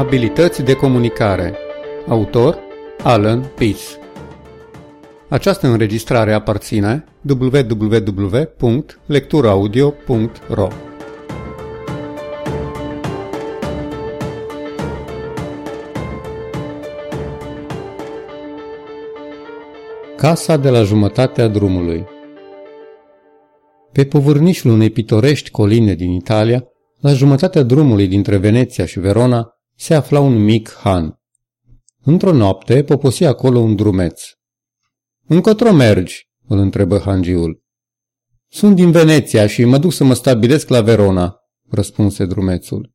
Abilități de comunicare. Autor Alan Peace Această înregistrare aparține www.lecturaudio.ro Casa de la jumătatea drumului. Pe povârnișul unei pitorești coline din Italia, la jumătatea drumului dintre Veneția și Verona, se afla un mic han. Într-o noapte poposi acolo un drumeț. Încotro mergi?" îl întrebă hangiul. Sunt din Veneția și mă duc să mă stabilesc la Verona," răspunse drumețul.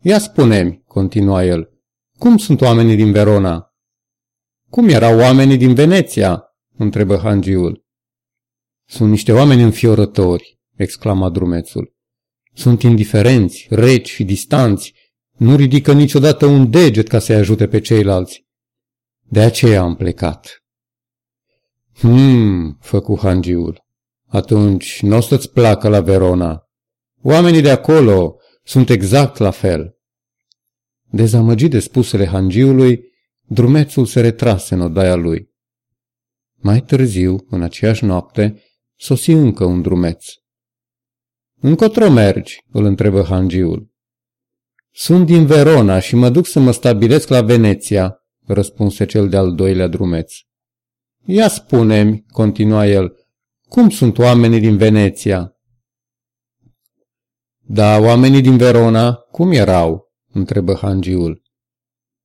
Ia spune-mi, continua el, cum sunt oamenii din Verona? Cum erau oamenii din Veneția? întrebă hangiul. Sunt niște oameni înfiorători, exclama drumețul. Sunt indiferenți, reci și distanți, nu ridică niciodată un deget ca să-i ajute pe ceilalți. De aceea am plecat. Hmm, făcu hangiul. Atunci nu o să-ți placă la Verona. Oamenii de acolo sunt exact la fel. Dezamăgit de spusele hangiului, drumețul se retrase în odaia lui. Mai târziu, în aceeași noapte, sosi încă un drumeț. Încotro mergi?" îl întrebă hangiul. Sunt din Verona și mă duc să mă stabilesc la Veneția, răspunse cel de-al doilea drumeț. Ia spune-mi, continua el, cum sunt oamenii din Veneția? Da, oamenii din Verona, cum erau? întrebă hangiul.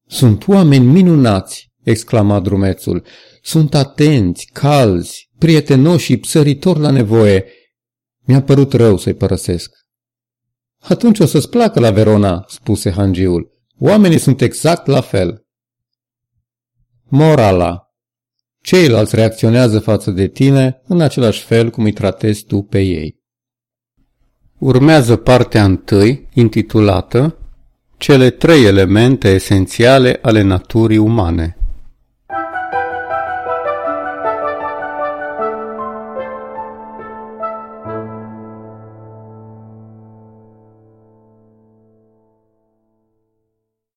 Sunt oameni minunați, exclama drumețul. Sunt atenți, calzi, prietenoși și psăritori la nevoie. Mi-a părut rău să-i părăsesc. Atunci o să-ți placă la Verona, spuse hangiul. Oamenii sunt exact la fel. Morala Ceilalți reacționează față de tine în același fel cum îi tratezi tu pe ei. Urmează partea întâi, intitulată Cele trei elemente esențiale ale naturii umane.